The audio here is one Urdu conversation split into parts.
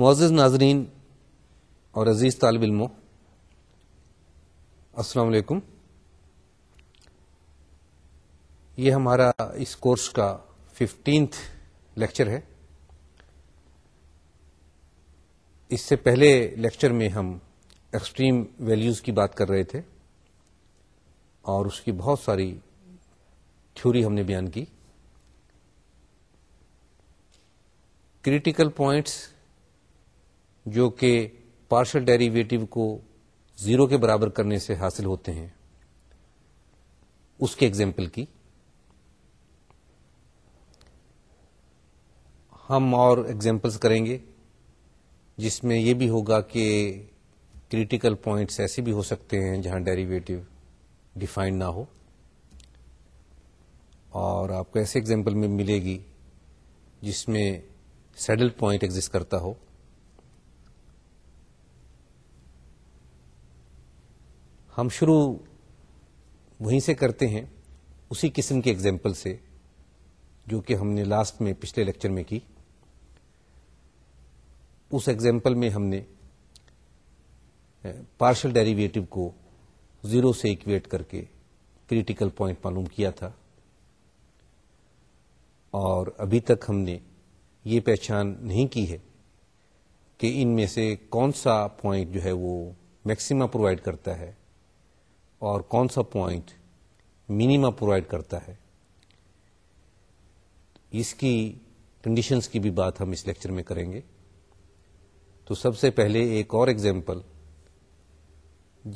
معزز ناظرین اور عزیز طالب علموں السلام علیکم یہ ہمارا اس کورس کا ففٹینتھ لیکچر ہے اس سے پہلے لیکچر میں ہم ایکسٹریم ویلیوز کی بات کر رہے تھے اور اس کی بہت ساری تھیوری ہم نے بیان کی کریٹیکل پوائنٹس جو کہ پارشل ڈیریویٹو کو زیرو کے برابر کرنے سے حاصل ہوتے ہیں اس کے ایگزامپل کی ہم اور ایگزامپلس کریں گے جس میں یہ بھی ہوگا کہ کریٹیکل پوائنٹس ایسے بھی ہو سکتے ہیں جہاں ڈیریویٹو ڈیفائنڈ نہ ہو اور آپ کو ایسے ایگزامپل میں ملے گی جس میں سیڈل پوائنٹ ایگزٹ کرتا ہو ہم شروع وہیں سے کرتے ہیں اسی قسم کے ایگزامپل سے جو کہ ہم نے لاسٹ میں پچھلے لیکچر میں کی اس ایگزامپل میں ہم نے پارشل ڈیریویٹو کو زیرو سے اکویٹ کر کے کریٹیکل پوائنٹ معلوم کیا تھا اور ابھی تک ہم نے یہ پہچان نہیں کی ہے کہ ان میں سے کون سا پوائنٹ جو ہے وہ میکسیما پرووائڈ کرتا ہے اور کون سا پوائنٹ منیما پرووائڈ کرتا ہے اس کی کنڈیشنس کی بھی بات ہم اس لیکچر میں کریں گے تو سب سے پہلے ایک اور ایگزامپل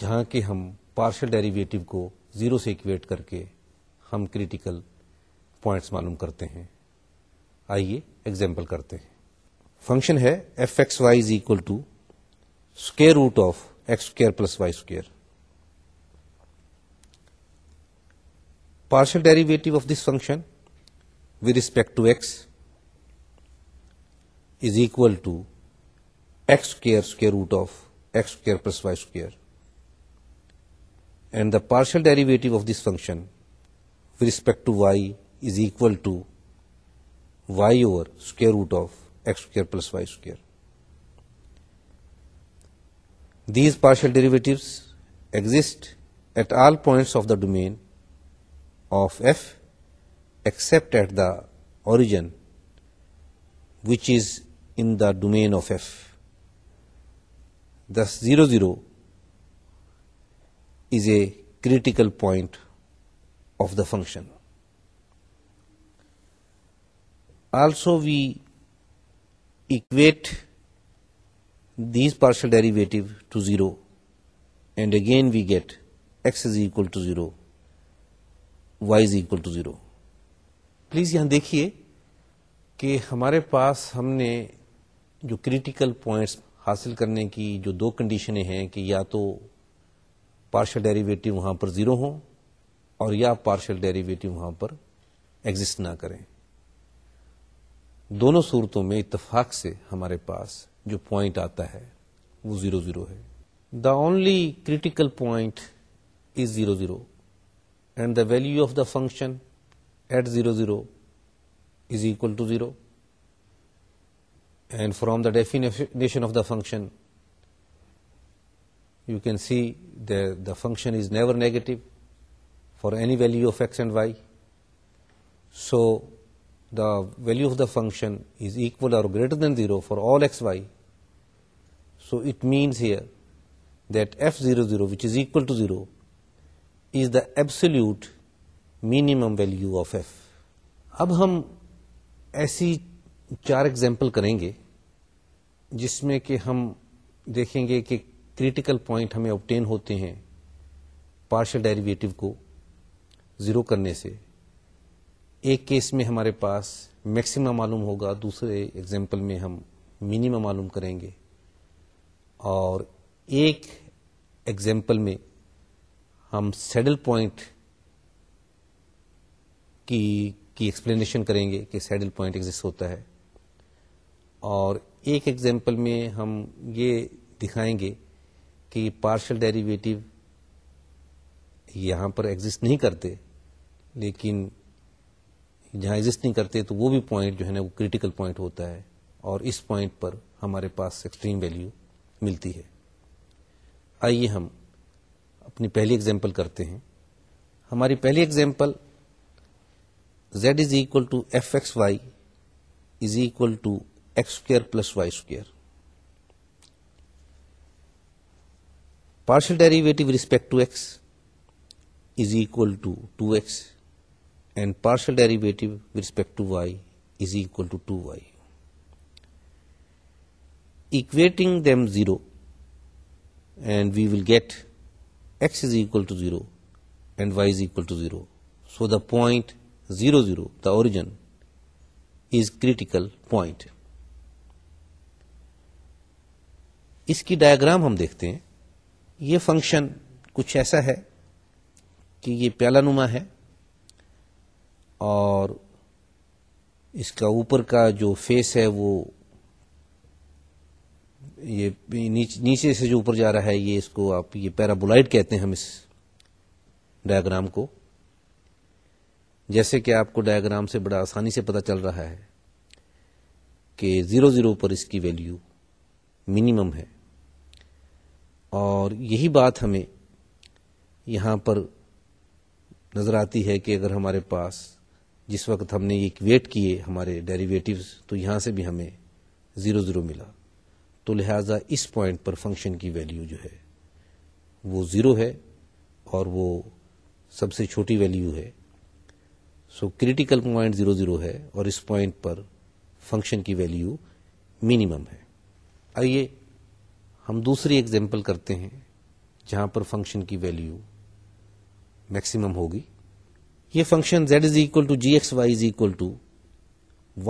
جہاں کہ ہم پارشل ڈیریویٹو کو زیرو سے اکویٹ کر کے ہم کریٹیکل پوائنٹس معلوم کرتے ہیں آئیے ایگزامپل کرتے ہیں فنکشن ہے f x y is equal to square root of x square plus y square partial derivative of this function with respect to x is equal to x square square root of x square plus y square, and the partial derivative of this function with respect to y is equal to y over square root of x square plus y square. These partial derivatives exist at all points of the domain of f except at the origin, which is in the domain of f. Thus 0,0 is a critical point of the function. Also we equate these partial derivative to 0, and again we get x is equal to 0 y equal to zero please یہاں دیکھیے کہ ہمارے پاس ہم نے جو کریٹیکل پوائنٹس حاصل کرنے کی جو دو کنڈیشنیں ہیں کہ یا تو پارشل ڈیریویٹو وہاں پر زیرو ہوں اور یا پارشل ڈیریویٹو وہاں پر ایگزٹ نہ کریں دونوں صورتوں میں اتفاق سے ہمارے پاس جو پوائنٹ آتا ہے وہ زیرو زیرو ہے the only critical point is zero zero and the value of the function at 0, 0 is equal to 0. And from the definition of the function, you can see the function is never negative for any value of x and y. So, the value of the function is equal or greater than 0 for all x, y. So, it means here that f00, which is equal to 0, is the absolute minimum value of f اب ہم ایسی چار ایگزامپل کریں گے جس میں کہ ہم دیکھیں گے کہ کریٹیکل پوائنٹ ہمیں آپٹین ہوتے ہیں پارشل ڈیریویٹو کو زیرو کرنے سے ایک کیس میں ہمارے پاس میکسیمم معلوم ہوگا دوسرے ایگزامپل میں ہم منیمم معلوم کریں گے اور ایک ایگزامپل میں ہم سیڈل پوائنٹ کی ایکسپلینیشن کریں گے کہ سیڈل پوائنٹ ایگزسٹ ہوتا ہے اور ایک ایگزامپل میں ہم یہ دکھائیں گے کہ پارشل ڈیریویٹو یہاں پر ایگزٹ نہیں کرتے لیکن جہاں ایگزٹ نہیں کرتے تو وہ بھی پوائنٹ جو ہے نا وہ کریٹیکل پوائنٹ ہوتا ہے اور اس پوائنٹ پر ہمارے پاس ایکسٹریم ویلیو ملتی ہے آئیے ہم اپنی پہلی ایگزامپل کرتے ہیں ہماری پہلی example z is equal to f x y is equal to x square plus y square partial derivative respect to x is equal to two x and partial derivative respect to y is equal to two y equating them zero and we will get x is equal to zero and y is equal to zero so the point zero zero the origin is critical point اس کی ڈائگرام ہم دیکھتے ہیں یہ فنکشن کچھ ایسا ہے کہ یہ پیالہ نما ہے اور اس کا اوپر کا جو فیس ہے وہ یہ نیچے سے جو اوپر جا رہا ہے یہ اس کو آپ یہ پیرابولائڈ کہتے ہیں ہم اس ڈائگرام کو جیسے کہ آپ کو ڈایاگرام سے بڑا آسانی سے پتا چل رہا ہے کہ زیرو زیرو پر اس کی ویلیو منیمم ہے اور یہی بات ہمیں یہاں پر نظر آتی ہے کہ اگر ہمارے پاس جس وقت ہم نے یہ ویٹ کیے ہمارے ڈیریویٹیوز تو یہاں سے بھی ہمیں زیرو زیرو ملا تو لہذا اس پوائنٹ پر فنکشن کی ویلیو جو ہے وہ زیرو ہے اور وہ سب سے چھوٹی ویلیو ہے so critical point zero zero ہے اور اس پوائنٹ پر فنکشن کی ویلیو منیمم ہے آئیے ہم دوسری ایگزامپل کرتے ہیں جہاں پر فنکشن کی ویلیو میکسیمم ہوگی یہ function z is equal to g x y is equal to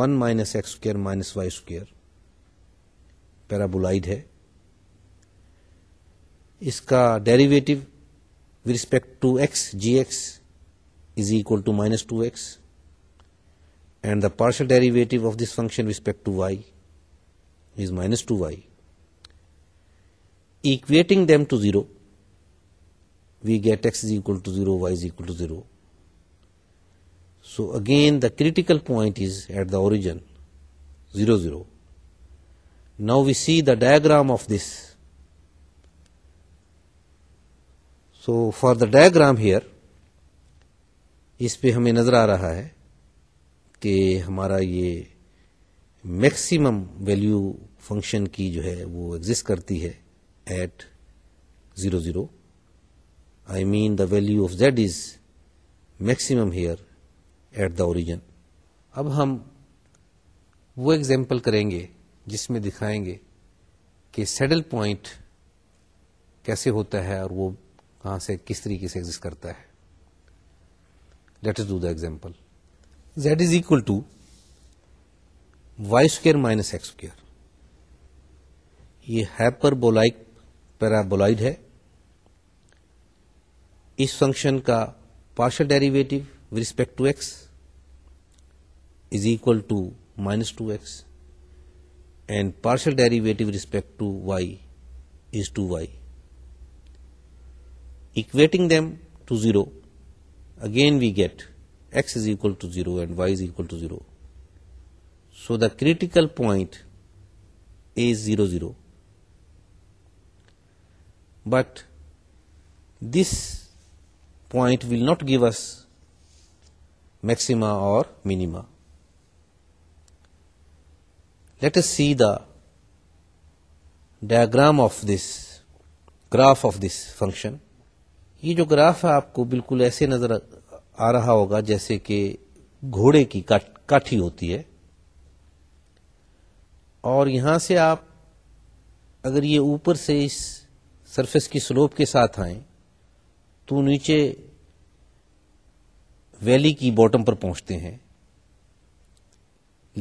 one minus x square minus y square paraboloid ہے اس کا derivative with respect to x g x is equal to minus two x and the partial derivative of this function respect to y is minus two y equating them to zero we get x is equal to zero y is equal to zero so again the critical point is at the origin zero zero now we see the diagram of this so for the diagram here اس پہ ہمیں نظر آ رہا ہے کہ ہمارا یہ میکسیمم ویلو فنکشن کی جو ہے وہ ایگزٹ کرتی ہے at zero zero I mean the value of z is maximum here at the origin اب ہم وہ ایگزامپل کریں گے جس میں دکھائیں گے کہ سیڈل پوائنٹ کیسے ہوتا ہے اور وہ کہاں سے کس طریقے سے ایگزٹ کرتا ہے let us do the example z is equal to y square minus x square یہ ہیپر بولائک پیرا ہے اس فنکشن کا partial derivative with respect to x is equal to minus two x and partial derivative with respect to y is 2y. Equating them to 0, again we get x is equal to 0 and y is equal to 0. So the critical point is 0, 0. But this point will not give us maxima or minima. Let's see the diagram of this graph of this function یہ جو گراف ہے آپ کو بالکل ایسے نظر آ رہا ہوگا جیسے کہ گھوڑے کی کاٹھی ہوتی ہے اور یہاں سے آپ اگر یہ اوپر سے اس سرفیس کی سلوپ کے ساتھ آئیں تو نیچے ویلی کی باٹم پر پہنچتے ہیں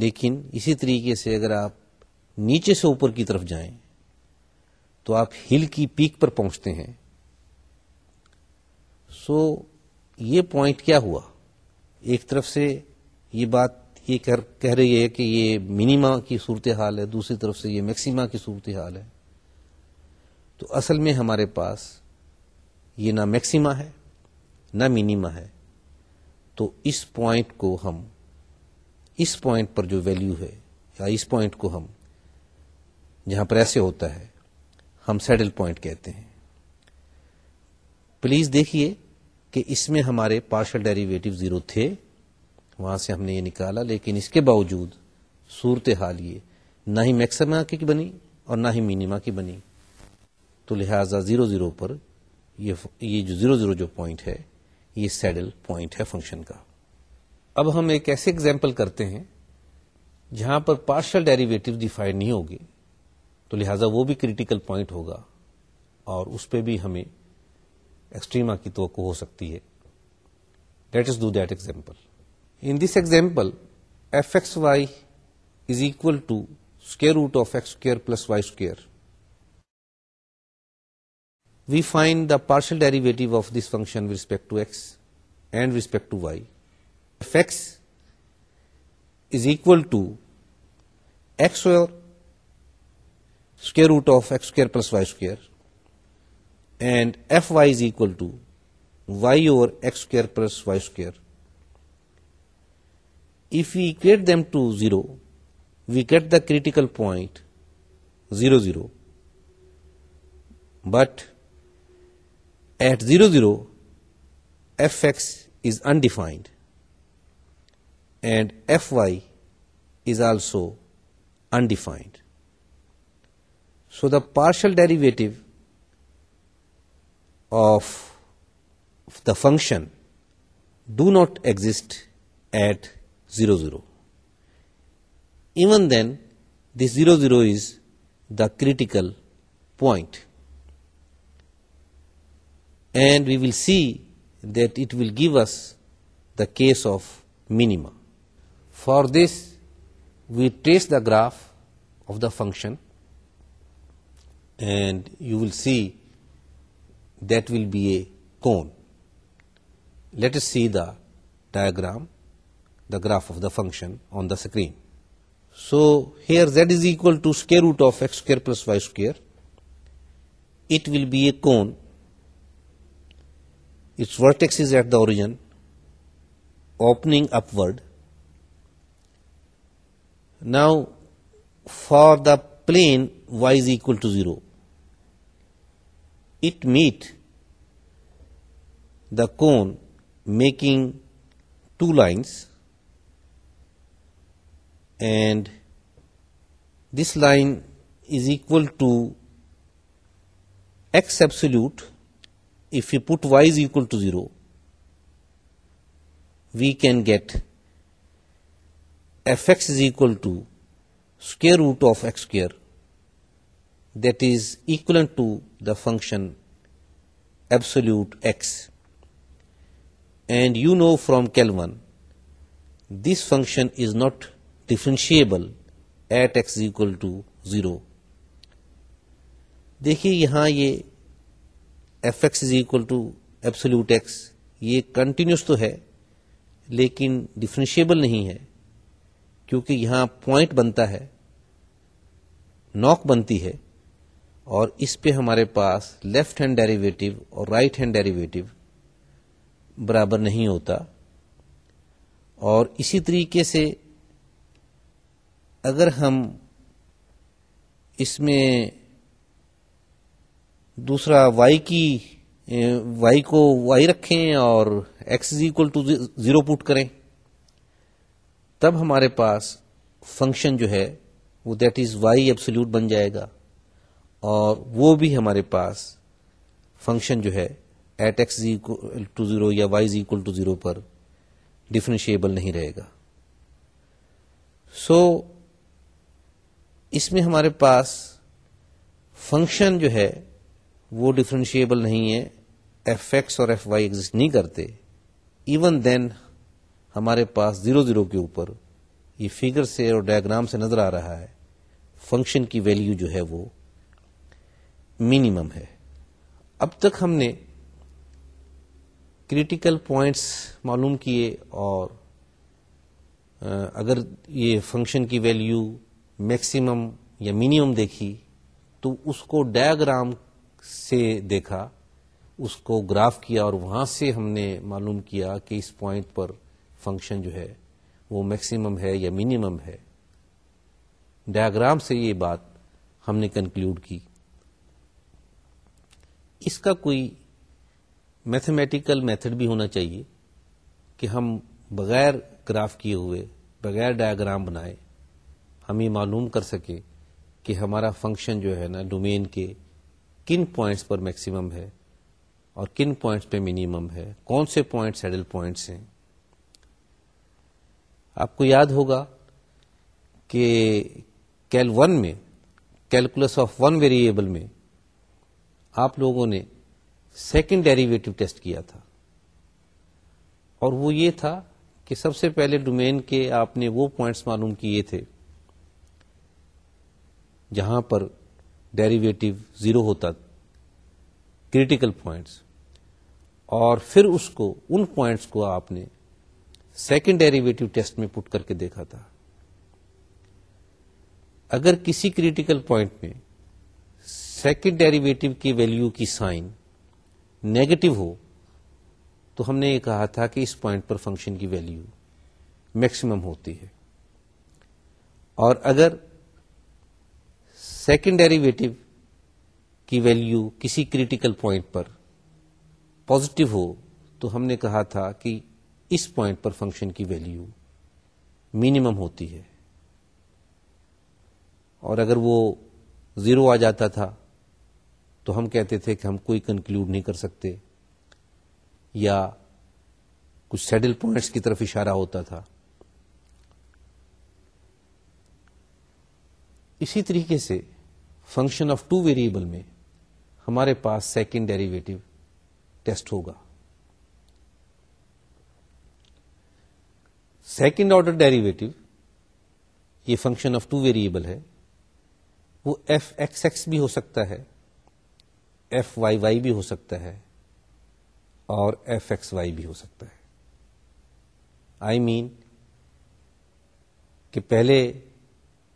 لیکن اسی طریقے سے اگر آپ نیچے سے اوپر کی طرف جائیں تو آپ ہل کی پیک پر پہنچتے ہیں سو یہ پوائنٹ کیا ہوا ایک طرف سے یہ بات یہ کہہ رہی ہے کہ یہ منیما کی صورتحال ہے دوسری طرف سے یہ میکسیما کی صورتحال ہے تو اصل میں ہمارے پاس یہ نہ میکسیما ہے نہ منیما ہے تو اس پوائنٹ کو ہم اس پوائنٹ پر جو ویلیو ہے یا اس پوائنٹ کو ہم جہاں پر ایسے ہوتا ہے ہم سیڈل پوائنٹ کہتے ہیں پلیز دیکھیے کہ اس میں ہمارے پارشل ڈیریویٹو زیرو تھے وہاں سے ہم نے یہ نکالا لیکن اس کے باوجود صورت حال یہ نہ ہی میکسما کی بنی اور نہ ہی مینیما کی بنی تو لہذا زیرو زیرو پر یہ جو زیرو زیرو جو پوائنٹ ہے یہ سیڈل پوائنٹ ہے فنکشن کا اب ہم ایک ایسے ایگزامپل کرتے ہیں جہاں پر پارشل ڈیریویٹو ڈیفائن نہیں ہوگی تو لہذا وہ بھی کریٹیکل پوائنٹ ہوگا اور اس پہ بھی ہمیں ایکسٹریما کی توقع ہو سکتی ہے let us do that example in this example f x y is equal to square root of x square plus y square we find the partial derivative of this function with respect to x and respect to y Fx is equal to x over square root of x square plus y square, and Fy is equal to y over x square plus y square. If we equate them to 0, we get the critical point 0, 0. But at 0, 0, Fx is undefined and Fy is also undefined. So the partial derivative of the function do not exist at 0, 0. Even then, this 0, 0 is the critical point. And we will see that it will give us the case of minima. For this, we trace the graph of the function, and you will see that will be a cone. Let us see the diagram, the graph of the function on the screen. So here z is equal to square root of x square plus y square. It will be a cone. Its vertex is at the origin, opening upward now, for the plane, y is equal to 0. It meets the cone making two lines, and this line is equal to x absolute. If we put y is equal to 0, we can get f x is equal to square root of x square that is equal to the function absolute x and you know from calc one this function is not differentiable at x equal to zero دیکھیے یہاں یہ f x is equal to absolute x یہ کنٹینیوس تو ہے لیکن ڈفرینشیبل نہیں ہے کیونکہ یہاں پوائنٹ بنتا ہے نوک بنتی ہے اور اس پہ ہمارے پاس لیفٹ ہینڈ ڈیریویٹو اور رائٹ ہینڈ ڈیریویٹو برابر نہیں ہوتا اور اسی طریقے سے اگر ہم اس میں دوسرا وائی کی وائی کو وائی رکھیں اور x equal to zero put کریں تب ہمارے پاس فنکشن جو ہے وہ دیٹ از وائی ایبسلیوٹ بن جائے گا اور وہ بھی ہمارے پاس فنکشن جو ہے at x equal to zero یا y is equal to zero پر ڈفرینشیبل نہیں رہے گا سو اس میں ہمارے پاس فنکشن جو ہے وہ ڈفرینشیبل نہیں ہے ایف ایکس اور ایف وائی ایگزٹ نہیں کرتے ایون دین ہمارے پاس زیرو زیرو کے اوپر یہ فیگر سے اور ڈائگرام سے نظر آ رہا ہے فنکشن کی ویلیو جو ہے وہ منیمم ہے اب تک ہم نے کریٹیکل پوائنٹس معلوم کیے اور اگر یہ فنکشن کی ویلیو میکسیمم یا منیمم دیکھی تو اس کو ڈایاگرام سے دیکھا اس کو گراف کیا اور وہاں سے ہم نے معلوم کیا کہ اس پوائنٹ پر فنکشن جو ہے وہ میکسیمم ہے یا مینیمم ہے ڈایاگرام سے یہ بات ہم نے کنکلوڈ کی اس کا کوئی میتھمیٹیکل میتھڈ بھی ہونا چاہیے کہ ہم بغیر گراف کیے ہوئے بغیر ڈایاگرام بنائے ہم یہ معلوم کر سکیں کہ ہمارا فنکشن جو ہے نا ڈومین کے کن پوائنٹس پر میکسیمم ہے اور کن پوائنٹس پہ منیمم ہے کون سے پوائنٹس ہیڈل پوائنٹس ہیں آپ کو یاد ہوگا کہ کیل ون میں کیلکولس آف ون ویریبل میں آپ لوگوں نے سیکنڈ ڈیریویٹو ٹیسٹ کیا تھا اور وہ یہ تھا کہ سب سے پہلے ڈومین کے آپ نے وہ پوائنٹس معلوم کیے تھے جہاں پر ڈیریویٹو زیرو ہوتا کریٹیکل پوائنٹس اور پھر اس کو ان پوائنٹس کو آپ نے سیکنڈ ڈیریویٹو ٹیسٹ میں پٹ کر کے دیکھا تھا اگر کسی کریٹیکل پوائنٹ میں سیکنڈ ڈیریویٹو کی ویلو کی سائن نیگیٹو ہو تو ہم نے یہ کہا تھا کہ اس پوائنٹ پر فنکشن کی ویلو میکسیمم ہوتی ہے اور اگر سیکنڈ ڈیریویٹو کی ویلو کسی کریٹیکل پوائنٹ پر پوزیٹو ہو تو ہم نے کہا تھا کہ اس پوائنٹ پر فنکشن کی ویلیو منیمم ہوتی ہے اور اگر وہ زیرو آ جاتا تھا تو ہم کہتے تھے کہ ہم کوئی کنکلوڈ نہیں کر سکتے یا کچھ سیڈل پوائنٹس کی طرف اشارہ ہوتا تھا اسی طریقے سے فنکشن آف ٹو ویریبل میں ہمارے پاس سیکنڈ ڈیریویٹو ٹیسٹ ہوگا سیکنڈ آرڈر ڈیریویٹو یہ فنکشن آف ٹو ویریبل ہے وہ ایف ایکس ایکس بھی ہو سکتا ہے ایف وائی وائی بھی ہو سکتا ہے اور ایف ایکس وائی بھی ہو سکتا ہے آئی مین کہ پہلے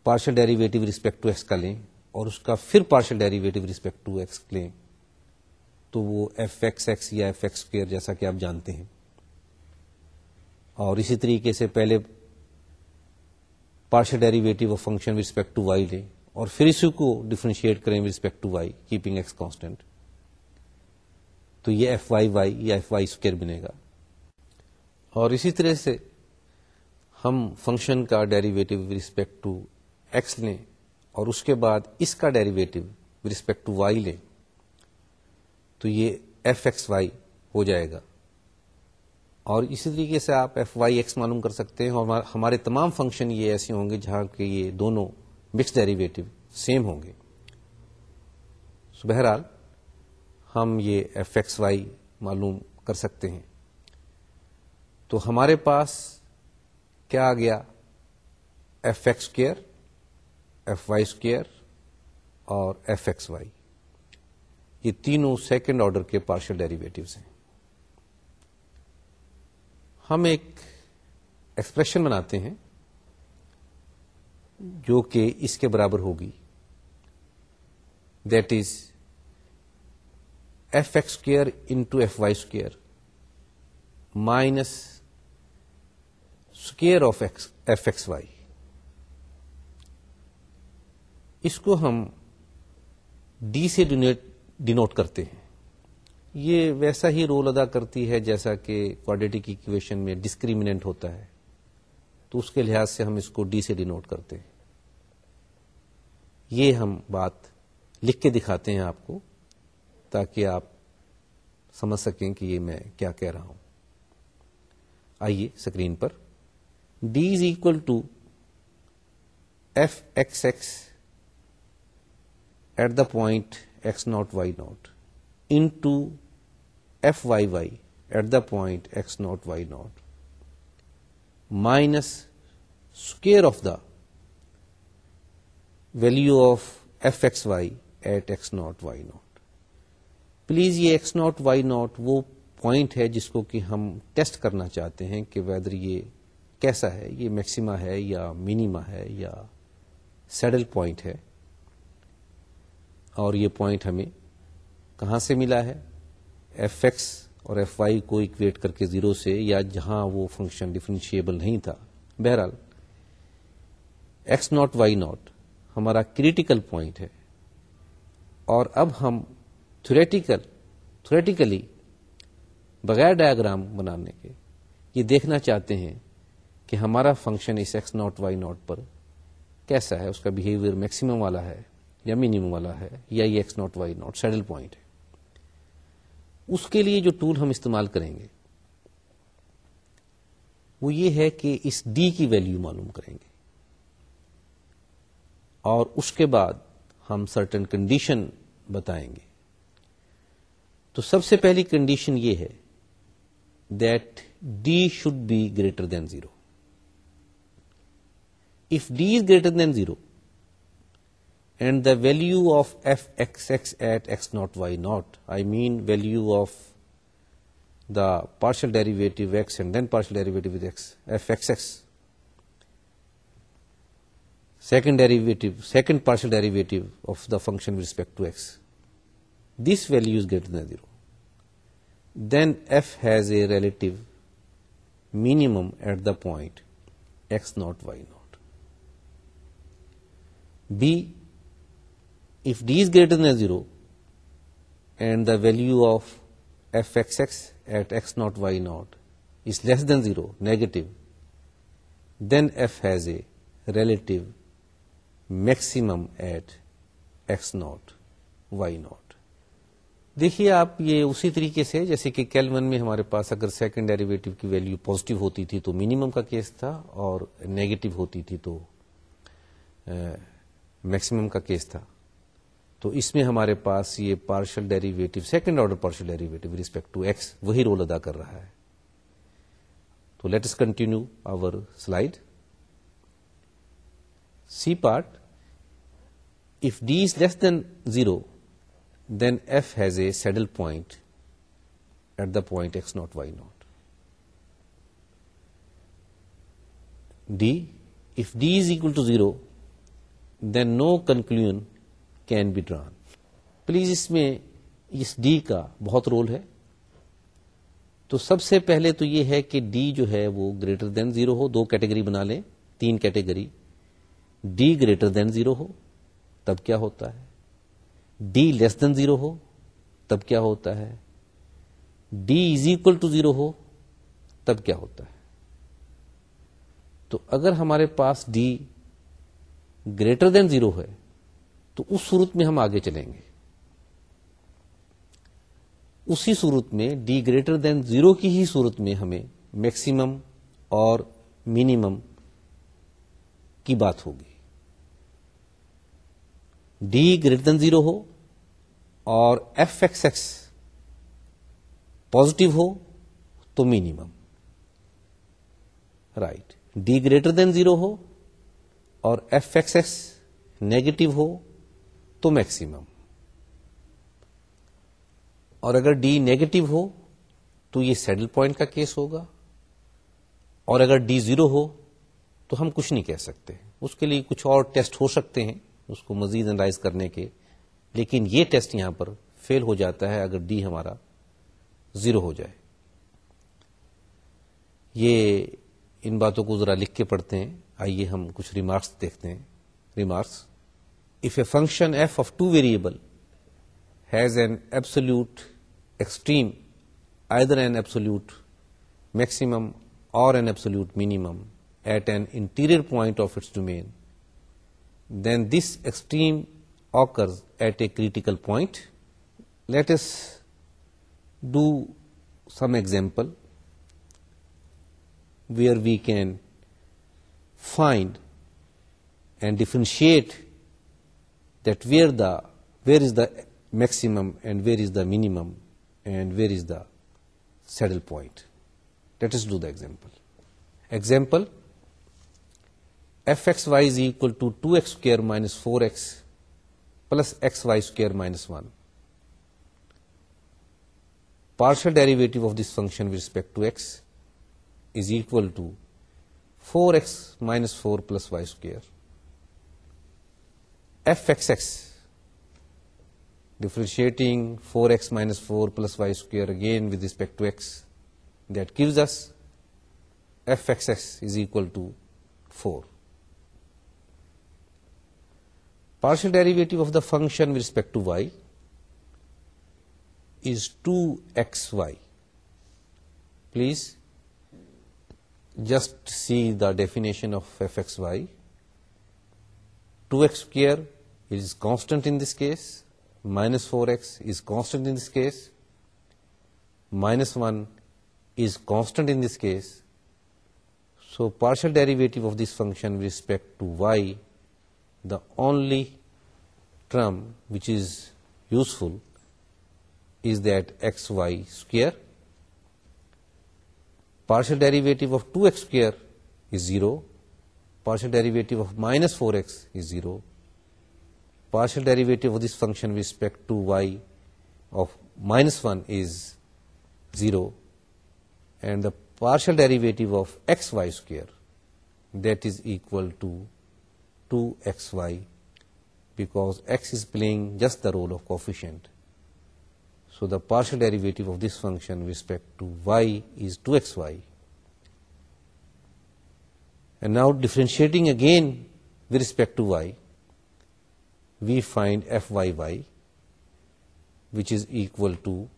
partial derivative respect to x کا لیں اور اس کا پھر partial derivative respect to x لیں تو وہ ایف ایکس ایکس یا ایف اسکوئر جیسا کہ آپ جانتے ہیں اور اسی طریقے سے پہلے partial derivative of function respect to y لیں اور پھر اسی کو ڈفرینشیٹ کریں respect to y keeping x constant تو یہ ایف وائی وائی یا ایف وائی اسکوئر بنے گا اور اسی طرح سے ہم فنکشن کا ڈیریویٹو رسپیکٹ ٹو ایکس لیں اور اس کے بعد اس کا ڈیریویٹو رسپیکٹ ٹو وائی لیں تو یہ ایف ایکس وائی ہو جائے گا اور اسی طریقے سے آپ ایف وائی ایکس معلوم کر سکتے ہیں اور ہمارے تمام فنکشن یہ ایسے ہوں گے جہاں یہ دونوں مکس ڈیریویٹو سیم ہوں گے سو بہرحال ہم یہ ایف ایکس وائی معلوم کر سکتے ہیں تو ہمارے پاس کیا آ گیا f x square f y square اور ایف ایکس وائی یہ تینوں سیکنڈ آرڈر کے پارشل ڈیریویٹوز ہیں ہم ایک ایکسپریشن بناتے ہیں جو کہ اس کے برابر ہوگی that is f x square into f y square minus square of f x y اس کو ہم ڈی سے ڈینوٹ کرتے ہیں یہ ویسا ہی رول ادا کرتی ہے جیسا کہ کوڈیٹی کی اکویشن میں ڈسکریمنٹ ہوتا ہے تو اس کے لحاظ سے ہم اس کو ڈی سے ڈینوٹ کرتے ہیں یہ ہم بات لکھ کے دکھاتے ہیں آپ کو تاکہ آپ سمجھ سکیں کہ یہ میں کیا کہہ رہا ہوں آئیے اسکرین پر d is equal to f x x at the point x not y not into f y y at the point x not y not minus square of the value of f x y at x not y not please یہ ایکس ناٹ وائی ناٹ وہ پوائنٹ ہے جس کو کہ ہم ٹیسٹ کرنا چاہتے ہیں کہ ویدر یہ کیسا ہے یہ میکسیما ہے یا مینیما ہے یا سیڈل پوائنٹ ہے اور یہ پوائنٹ ہمیں کہاں سے ملا ہے ایف ایکس اور ایف وائی کو اکویٹ کر کے زیرو سے یا جہاں وہ فنکشن ڈفرینشیبل نہیں تھا بہرحال ایکس ناٹ وائی ناٹ ہمارا کریٹیکل پوائنٹ ہے اور اب ہم تھریٹیکل تھوریٹیکلی بغیر ڈایاگرام بنانے کے یہ دیکھنا چاہتے ہیں کہ ہمارا فنکشن اس ایکس ناٹ وائی ناٹ پر کیسا ہے اس کا بہیویئر میکسیمم والا ہے یا منیمم والا ہے یا یہ x not y not saddle point ہے اس کے لیے جو ٹول ہم استعمال کریں گے وہ یہ ہے کہ اس ڈی کی ویلیو معلوم کریں گے اور اس کے بعد ہم سرٹن کنڈیشن بتائیں گے تو سب سے پہلی کنڈیشن یہ ہے that d should be greater than zero if d is greater than zero value of not I mean value of the partial x x second partial of the function then f has a relative minimum at the point b if d is greater than zero and the value of f at x not y not is less than zero negative then f has a relative maximum at x not y not دیکھیے آپ یہ اسی طریقے سے جیسے کہ کیلون میں ہمارے پاس اگر سیکنڈ ڈیریویٹو کی ویلیو پوزیٹو ہوتی تھی تو منیمم کا کیس تھا اور نیگیٹو ہوتی تھی تو میکسیمم کا کیس تھا تو اس میں ہمارے پاس یہ partial derivative second order partial derivative respect to x وہی رول ادا کر رہا ہے تو let continue our slide c part if d is less than zero then f has a saddle point at the point x not y not d if d is equal to zero then no conclusion can be drawn please اس میں اس ڈی کا بہت رول ہے تو سب سے پہلے تو یہ ہے کہ ڈی جو ہے وہ گریٹر دین زیرو ہو دو کیٹیگری بنا لیں تین category d greater than zero ہو تب کیا ہوتا ہے ڈی لیس دین زیرو ہو تب کیا ہوتا ہے d is equal to zero ہو تب کیا ہوتا ہے تو اگر ہمارے پاس ڈی گریٹر دین زیرو ہے تو اس صورت میں ہم آگے چلیں گے اسی صورت میں ڈی گریٹر دین زیرو کی ہی صورت میں ہمیں میکسیمم اور منیمم کی بات ہوگی ڈی گریٹر دین زیرو ہو اور ایف ایکس ایکس پوزیٹو ہو تو minimum right d greater than zero ہو اور ایف ایکس ایکس نیگیٹو ہو تو میکسیمم اور اگر ڈی نیگیٹو ہو تو یہ سیڈل پوائنٹ کا کیس ہوگا اور اگر ڈی زیرو ہو تو ہم کچھ نہیں کہہ سکتے اس کے لیے کچھ اور ٹیسٹ ہو سکتے ہیں اس کو مزید انالائز کرنے کے لیکن یہ ٹیسٹ یہاں پر فیل ہو جاتا ہے اگر ڈی ہمارا زیرو ہو جائے یہ ان باتوں کو ذرا لکھ کے پڑھتے ہیں آئیے ہم کچھ ریمارکس دیکھتے ہیں remarks If a function f of two variable has an absolute extreme, either an absolute maximum or an absolute minimum at an interior point of its domain, then this extreme occurs at a critical point. Let us do some example where we can find and differentiate that where is the maximum and where is the minimum and where is the saddle point. Let us do the example. Example, fxy is equal to 2x square minus 4x plus xy square minus 1. Partial derivative of this function with respect to x is equal to 4x minus 4 plus y square fxx, differentiating 4x minus 4 plus y square again with respect to x, that gives us fxx is equal to 4. Partial derivative of the function with respect to y is 2xy. Please just see the definition of fxy. 2x here is constant in this case, minus 4x is constant in this case, minus 1 is constant in this case. So, partial derivative of this function with respect to y, the only term which is useful is that xy square. Partial derivative of 2x square is 0, Partial derivative of minus 4x is 0. Partial derivative of this function with respect to y of minus 1 is 0. And the partial derivative of xy square, that is equal to 2xy, because x is playing just the role of coefficient. So the partial derivative of this function with respect to y is 2xy. And now differentiating again with respect to y, we find fyy, which is equal to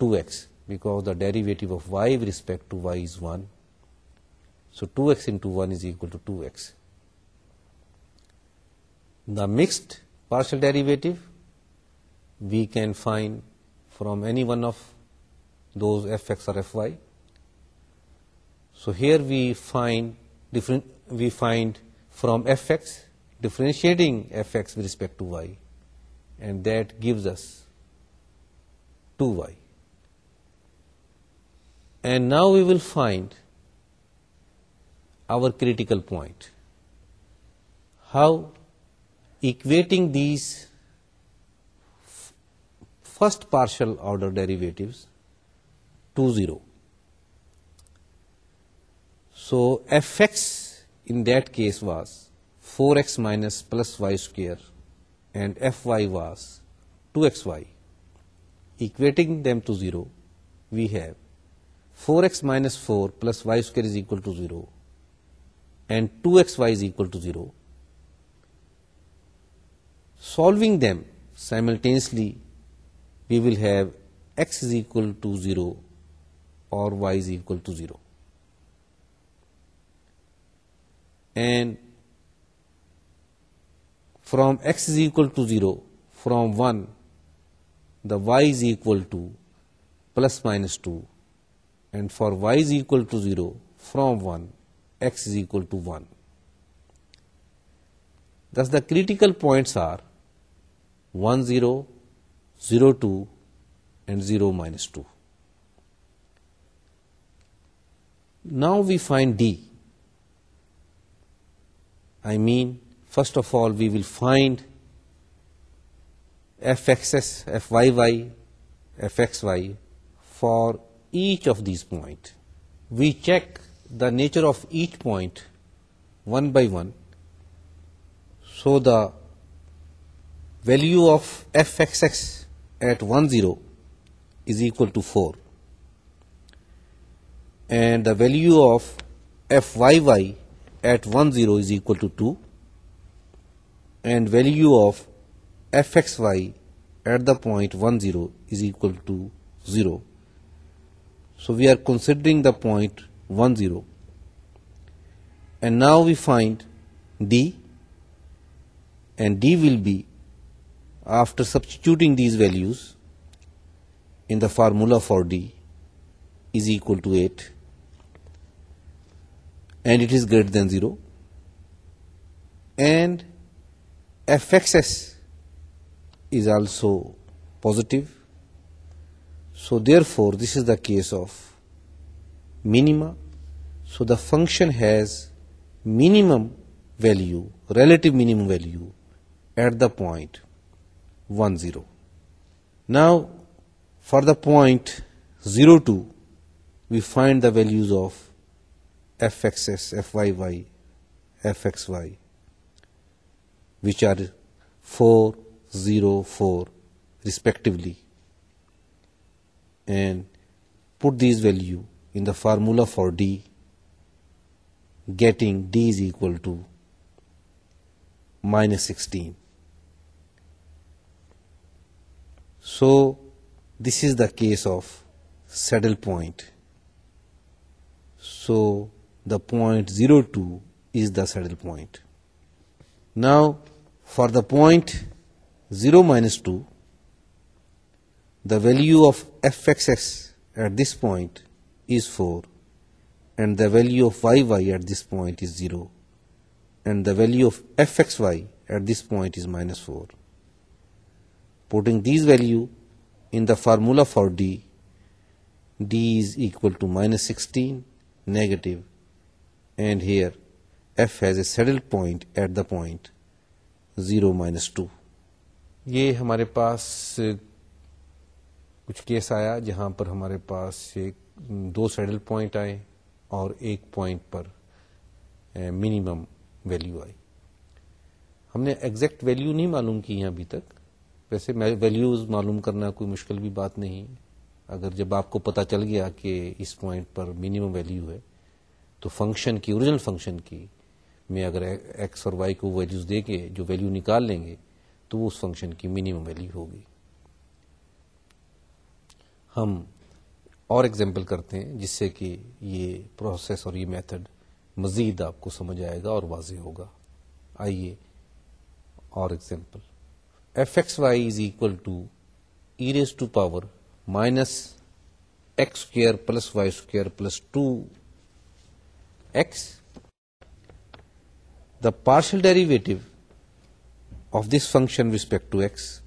2x, because the derivative of y with respect to y is 1. So 2x into 1 is equal to 2x. The mixed partial derivative we can find from any one of those fx or fy. So here we find we find from fx, differentiating fx with respect to y, and that gives us 2y. And now we will find our critical point. How? Equating these first partial order derivatives to 0. So fx in that case was 4x minus plus y square and fy was 2xy. Equating them to 0, we have 4x minus 4 plus y square is equal to 0 and 2xy is equal to 0. Solving them simultaneously, we will have x is equal to 0 or y is equal to 0. and from x is equal to 0, from 1, the y is equal to plus minus 2, and for y is equal to 0, from 1, x is equal to 1. Thus, the critical points are 1, 0, 0, 2, and 0, minus 2. Now we find D. I mean, first of all, we will find fxx, fyy, fxy for each of these points. We check the nature of each point one by one. So the value of fxx at 1, 0 is equal to 4, and the value of fyy at 10 is equal to 2 and value of fxy at the point 10 is equal to 0. So we are considering the point 10, and now we find d, and d will be, after substituting these values in the formula for d, is equal to 8 and it is greater than 0, and fxs is also positive. So therefore this is the case of minima. So the function has minimum value, relative minimum value at the point 1, 0. Now for the point 0, 2, we find the values of fxx, fyy, fxy, which are 4, 0, 4 respectively, and put these value in the formula for D, getting D is equal to minus 16. So this is the case of saddle point. So the point 0,2 is the saddle point. Now, for the point 0 minus 2, the value of fxx at this point is 4, and the value of yy at this point is 0, and the value of fxy at this point is minus 4. Putting these value in the formula for d, d is equal to minus 16, negative and here f has a saddle point at the point zero minus two یہ ہمارے پاس کچھ کیس آیا جہاں پر ہمارے پاس دو سیڈل پوائنٹ آئے اور ایک پوائنٹ پر منیمم eh, ویلو آئی ہم نے ایگزیکٹ ویلو نہیں معلوم کی ہیں ابھی تک ویسے ویلوز معلوم کرنا کوئی مشکل بھی بات نہیں اگر جب آپ کو پتہ چل گیا کہ اس پوائنٹ پر منیمم ویلو ہے تو فنکشن کی اوریجنل فنکشن کی میں اگر ایکس اور وائی کو ویلیوز دے کے جو ویلیو نکال لیں گے تو وہ اس فنکشن کی منیمم ویلیو ہوگی ہم اور ایگزامپل کرتے ہیں جس سے کہ یہ پروسیس اور یہ میتھڈ مزید آپ کو سمجھ آئے گا اور واضح ہوگا آئیے اور example f x y is equal to e raise to power minus x square plus y square plus two x, the partial derivative of this function with respect to x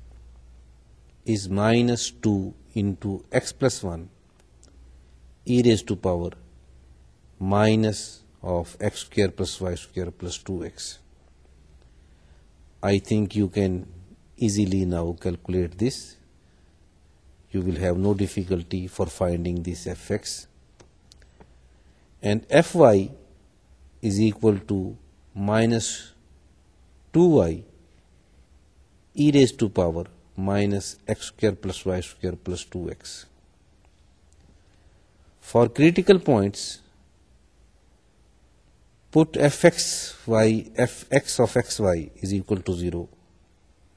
is minus 2 into x plus 1 e raised to power minus of x square plus y square plus 2x. I think you can easily now calculate this. You will have no difficulty for finding this fx and Fy is equal to minus 2y e raised to power minus x square plus y square plus 2x. For critical points, put fx of xy is equal to 0.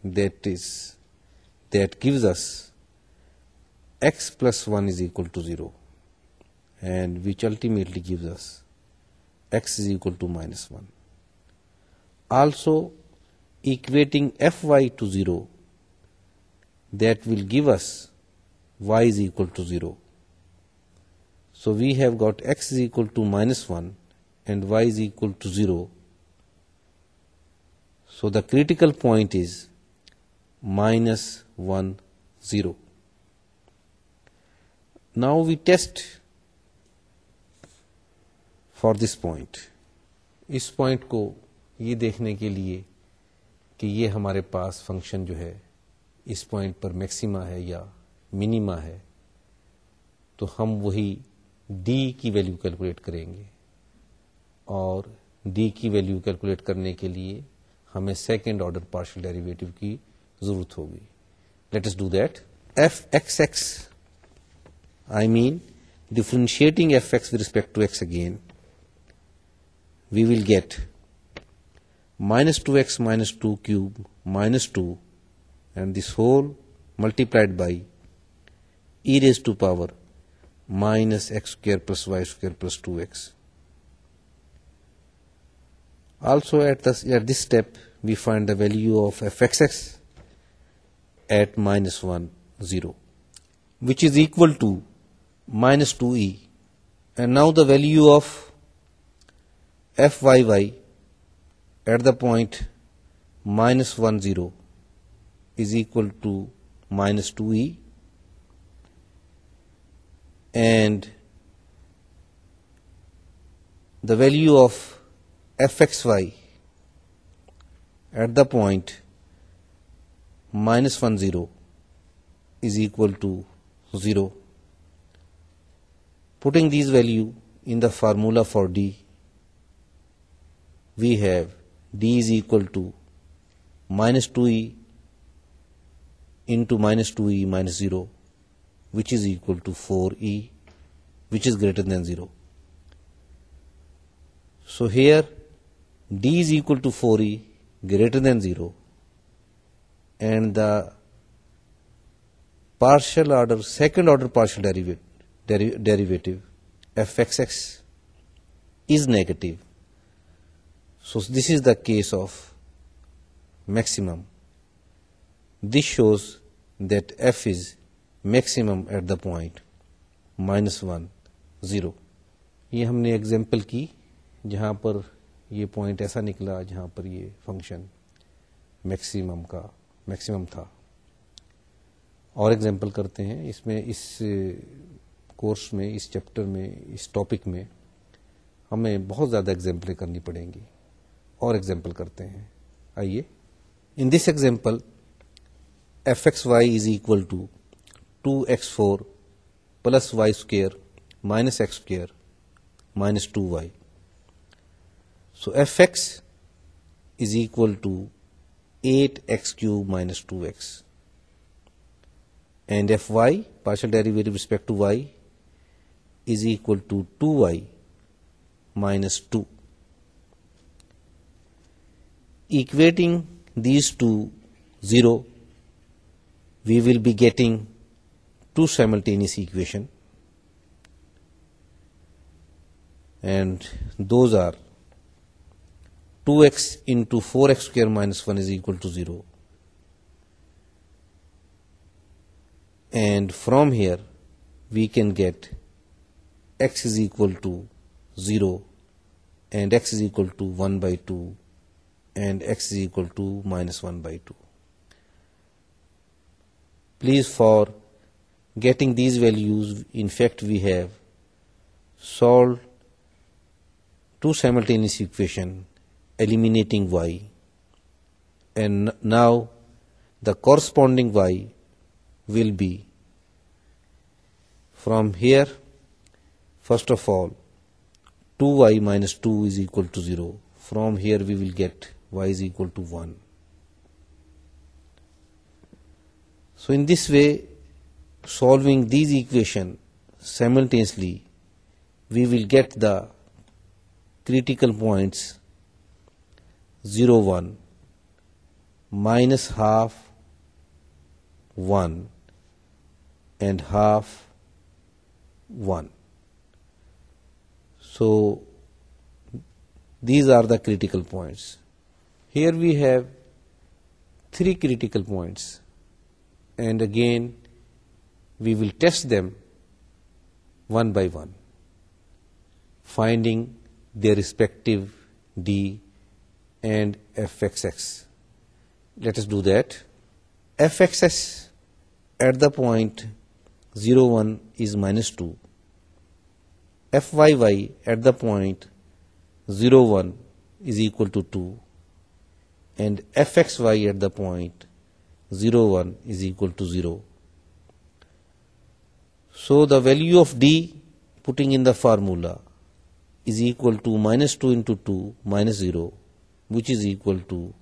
That gives us x plus 1 is equal to 0 and which ultimately gives us x is equal to minus 1. Also, equating fy to 0, that will give us y is equal to 0. So we have got x is equal to minus 1 and y is equal to 0. So the critical point is minus 1, 0. Now we test for this point اس پوائنٹ کو یہ دیکھنے کے لیے کہ یہ ہمارے پاس فنکشن جو ہے اس پوائنٹ پر میکسیما ہے یا منیما ہے تو ہم وہی ڈی کی ویلیو کیلکولیٹ کریں گے اور ڈی کی ویلیو کیلکولیٹ کرنے کے لیے ہمیں سیکنڈ آرڈر پارشل ڈیریویٹو کی ضرورت ہوگی let's do that f x x I mean differentiating f x with respect to x again we will get minus 2x minus 2 cube minus 2 and this whole multiplied by e raised to power minus x square plus y square plus 2x. Also at this step we find the value of fxx at minus 1, 0, which is equal to minus 2e. And now the value of Fyy at the point -10 is equal to -2e, and the value of fxy at the point -10 is equal to 0. Putting these value in the formula for D, we have d is equal to minus 2e into minus 2e minus 0, which is equal to 4e, which is greater than 0. So here d is equal to 4e greater than 0, and the partial order, second order partial derivative fxx is negative. So this is the case of maximum this shows that f is maximum at the point minus one zero یہ ہم نے ایگزامپل کی جہاں پر یہ پوائنٹ ایسا نکلا جہاں پر یہ فنکشن میکسیمم کا میکسیمم تھا اور ایگزامپل کرتے ہیں اس میں اس کورس میں اس چیپٹر میں اس ٹاپک میں ہمیں بہت زیادہ ایگزامپلیں کرنی پڑیں گی اور ایگزامپل کرتے ہیں آئیے in this example f x y is equal to two x four plus y square minus x square minus two y so f x is equal to eight x cube minus two x and f y partial derivative with respect y is equal to two y minus two Equating these to 0, we will be getting two simultaneous equations, and those are 2x into 4x square minus 1 is equal to 0. And from here we can get x is equal to 0 and x is equal to 1 by 2 and x is equal to minus 1 by 2. Please, for getting these values, in fact we have solved two simultaneous equations, eliminating y, and now the corresponding y will be from here. First of all, 2y minus 2 is equal to 0. From here we will get y is equal to 1. So in this way, solving these equations simultaneously, we will get the critical points 0, 1, minus half 1 and half 1. So these are the critical points. Here we have three critical points, and again we will test them one by one, finding their respective D and Fxx. Let us do that. Fxx at the point 0,1 is minus 2. Fyy at the point 0,1 is equal to 2 and fxy at the point 0, 1 is equal to 0. So the value of d, putting in the formula, is equal to minus 2 into 2 minus 0, which is equal to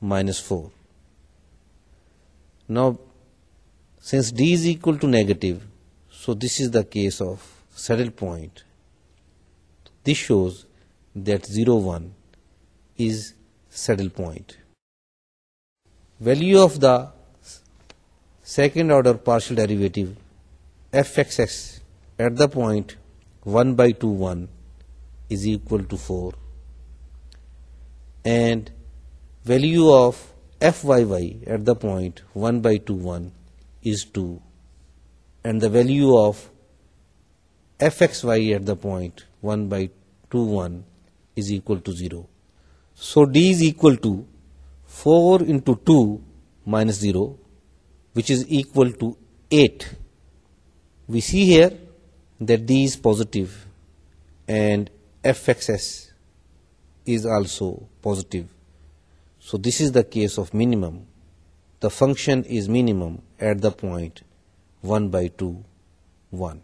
minus 4. Now, since d is equal to negative, so this is the case of saddle point. This shows that 0, 1 is saddle point. Value of the second order partial derivative fxx at the point 1/2, 1 is equal to 4, and value of fyy at the point 1/2, 1 is 2, and the value of fxy at the point 1/2, 1 is equal to 0. So D is equal to 4 into 2 minus 0, which is equal to 8. We see here that D is positive and fxs is also positive. So this is the case of minimum. The function is minimum at the point 1 by 2, 1.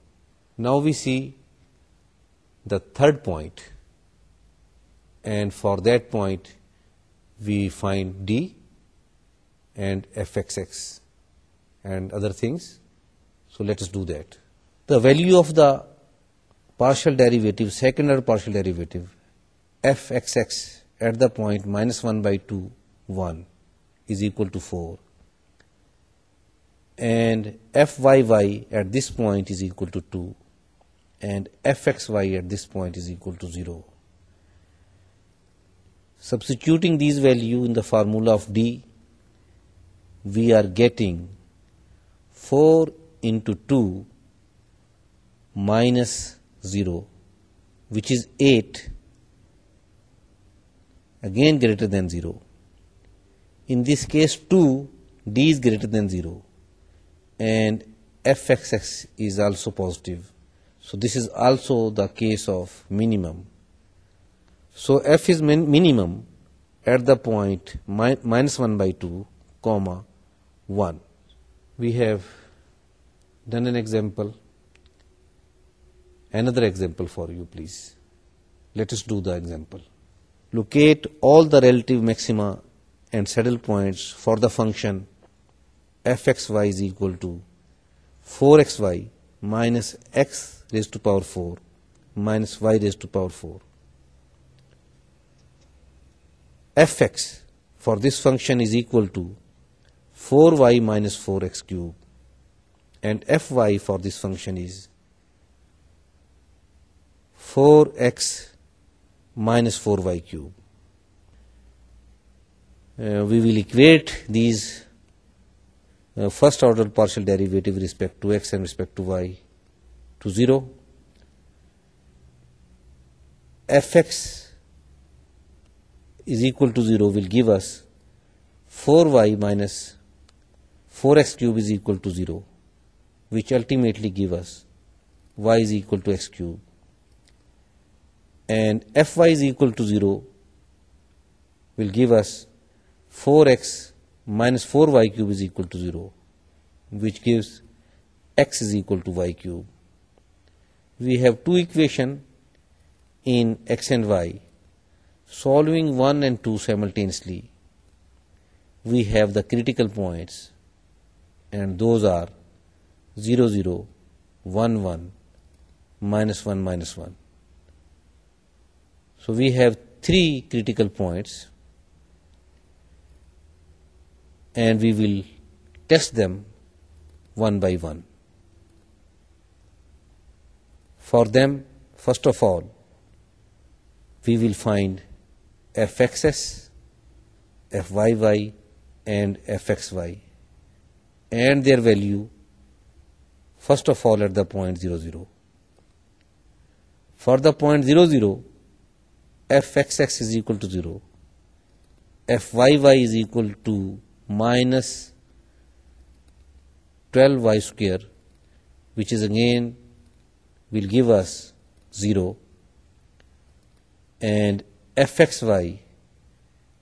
Now we see the third point and for that point we find D and fxx and other things. So let us do that. The value of the partial derivative, second order partial derivative, fxx at the point minus 1 by 2, 1 is equal to 4, and fyy at this point is equal to 2, and fxy at this point is equal to 0. Substituting these value in the formula of D, we are getting 4 into 2 minus 0, which is 8, again greater than 0. In this case 2, D is greater than 0 and fxx is also positive. So this is also the case of minimum. So f is minimum at the point minus 1 by 2, comma 1. We have done an example. Another example for you, please. Let us do the example. Locate all the relative maxima and saddle points for the function fxy is equal to 4xy minus x raised to power 4 minus y raised to power 4 fx for this function is equal to 4y minus 4x cube, and fy for this function is 4x minus 4y cube. Uh, we will equate these uh, first order partial derivative with respect to x and respect to y to 0. fx is equal to 0 will give us 4y minus 4x cube is equal to 0, which ultimately give us y is equal to x cube. And fy is equal to 0 will give us 4x minus 4y cube is equal to 0, which gives x is equal to y cube. We have two equations in x and y solving 1 and 2 simultaneously, we have the critical points, and those are 0, 0, 1, 1, minus 1, minus 1. So we have 3 critical points, and we will test them one by one. For them, first of all, we will find fxx, fyy and fxy and their value first of all at the point 0, 0. For the point 0, 0, fxx is equal to 0, fyy is equal to minus 12y square, which is again will give us 0, and fxy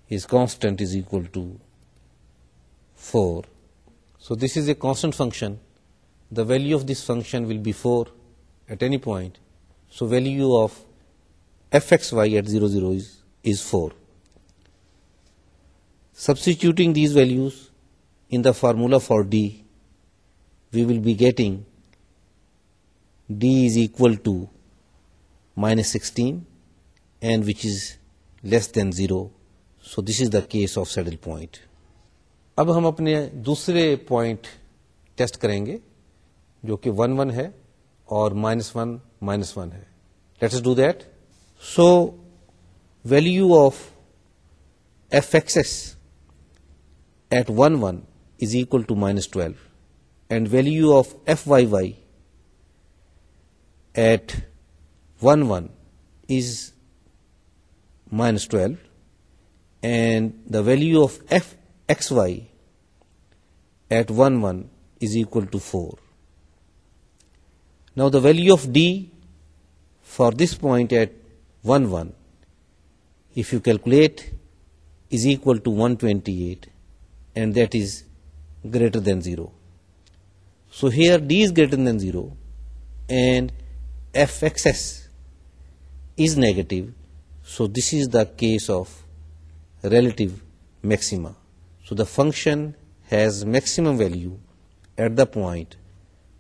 is constant is equal to 4. So this is a constant function. The value of this function will be 4 at any point. So value of fxy at 0, 0 is 4. Substituting these values in the formula for d, we will be getting d is equal to minus 16, and which is less than zero so this is the case of saddle point اب ہم اپنے دوسرے پوائنٹ ٹیسٹ کریں گے جو کہ ون ون ہے اور مائنس ون مائنس ون ہے let's do that so value of f x at one one is equal to minus twelve and value of f y y at one one is minus 12, and the value of fxy at 1, 1 is equal to 4. Now the value of d for this point at 1, 1, if you calculate, is equal to 128, and that is greater than 0. So here d is greater than 0 and fxs is negative, so this is the case of relative maxima. So the function has maximum value at the point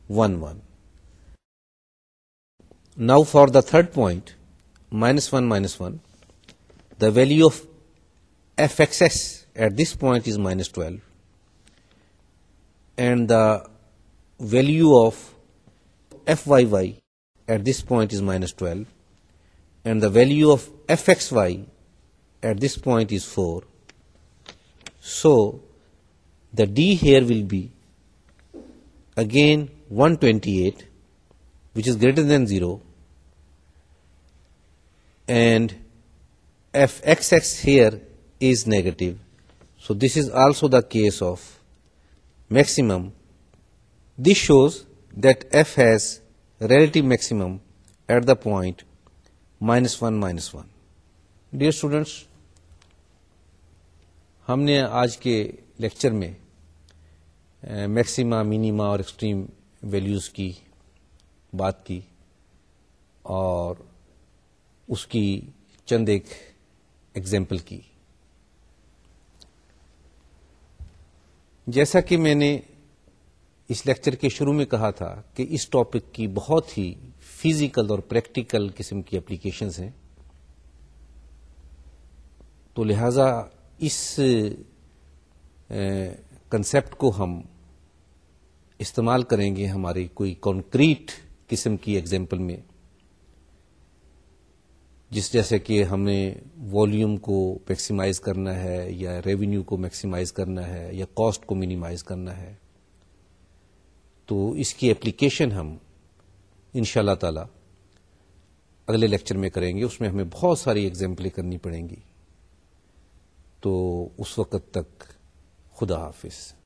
1, 1. Now for the third point, -1, -1, the value of fxx at this point is -12, and the value of fyy at this point is -12 and the value of fxy at this point is 4. So the d here will be again 128, which is greater than 0, and fxx here is negative. So this is also the case of maximum. This shows that f has relative maximum at the point minus one minus one dear students ہم نے آج کے لیکچر میں میکسیما مینیما اور ایکسٹریم ویلیوز کی بات کی اور اس کی چند ایک ایگزامپل کی جیسا کہ میں نے اس لیکچر کے شروع میں کہا تھا کہ اس ٹاپک کی بہت ہی فزیکل اور پریکٹیکل قسم کی اپلیکیشنز ہیں تو لہذا اس کنسپٹ کو ہم استعمال کریں گے ہماری کوئی کانکریٹ قسم کی ایگزامپل میں جس جیسے کہ ہمیں والیوم کو میکسیمائز کرنا ہے یا ریونیو کو میکسیمائز کرنا ہے یا کاسٹ کو منیمائز کرنا ہے تو اس کی اپلیکیشن ہم ان شاء اللہ تعالی اگلے لیکچر میں کریں گے اس میں ہمیں بہت ساری ایگزامپلیں کرنی پڑیں گی تو اس وقت تک خدا حافظ